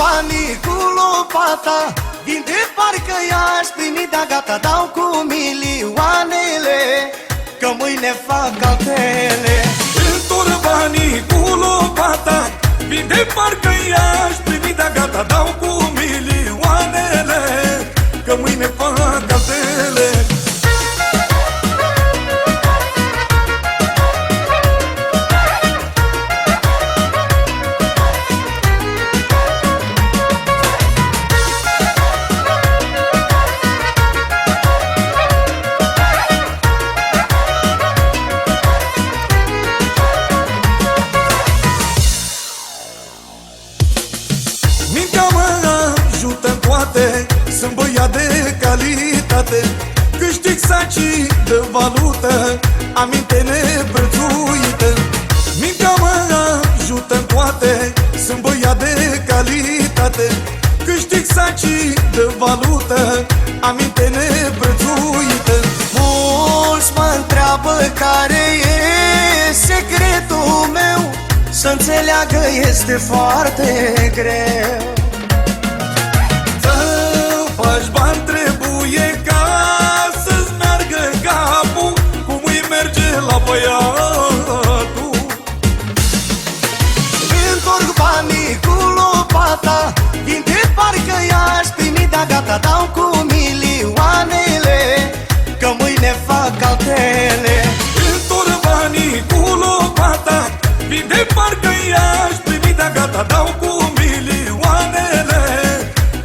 banii cu lopata Vin de parcă i-aș primi, dar gata Dau cu milioanele Că mâine fac altele. Întorc banii cu lopata Vin de parcă i-aș primi, dar gata Dau cu milioanele Că mâine fac altele Mintea mă ajută în toate Sunt băiat de calitate. Câștig sacii de valută Aminte neprețuită Mintea mă ajută în toate Sunt băiat de calitate. Câștig sacii de valută Aminte neprețuită Mulți mă întreabă care Să înțeleagă este foarte greu. Să faci bani trebuie ca să-ți meargă capul Cum îi merge la băiatul. Întorc banii cu lopata Din de parcă i-aș primi, dar gata Dau cu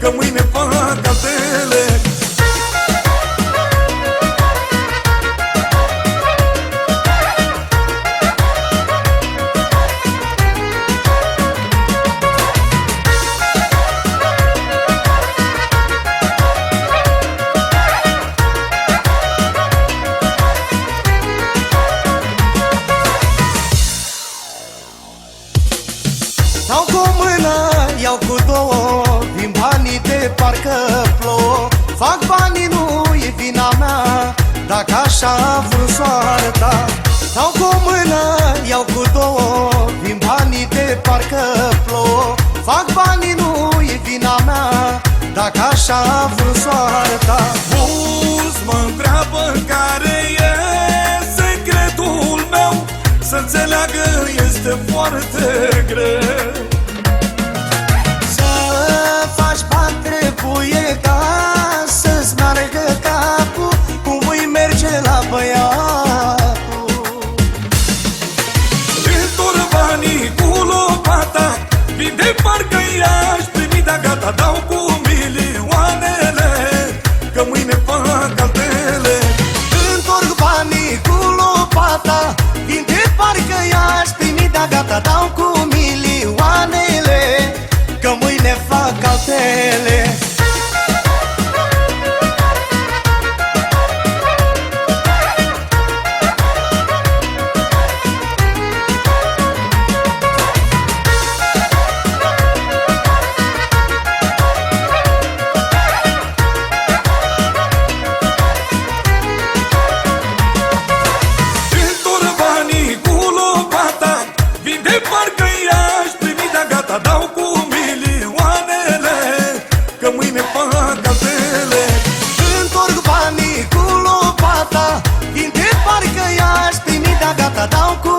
Că mâine fac altele Dau cu o mână, iau cu două. Din banii de parcă plouă. Fac banii, nu e vina mea Dacă așa a vrut soarta. Dau cu o mână, iau cu două Din banii de parcă plouă. Fac banii, nu e vina mea Dacă așa a vrut soarta. Mulți mă întreabă care e secretul meu. Să înțeleagă este foarte greu lopata Vin de parcă i-aș primi, dar gata Dau cu milioanele Că mâine fac altele. Întorc banii cu lopata Din de parcă i-aș primi, parcă i-aș primi, dar gata Dau cu milioanele Că mâine fac altele. Întorc banii cu lopata Din de parcă i-aș primi, dar gata Dau cu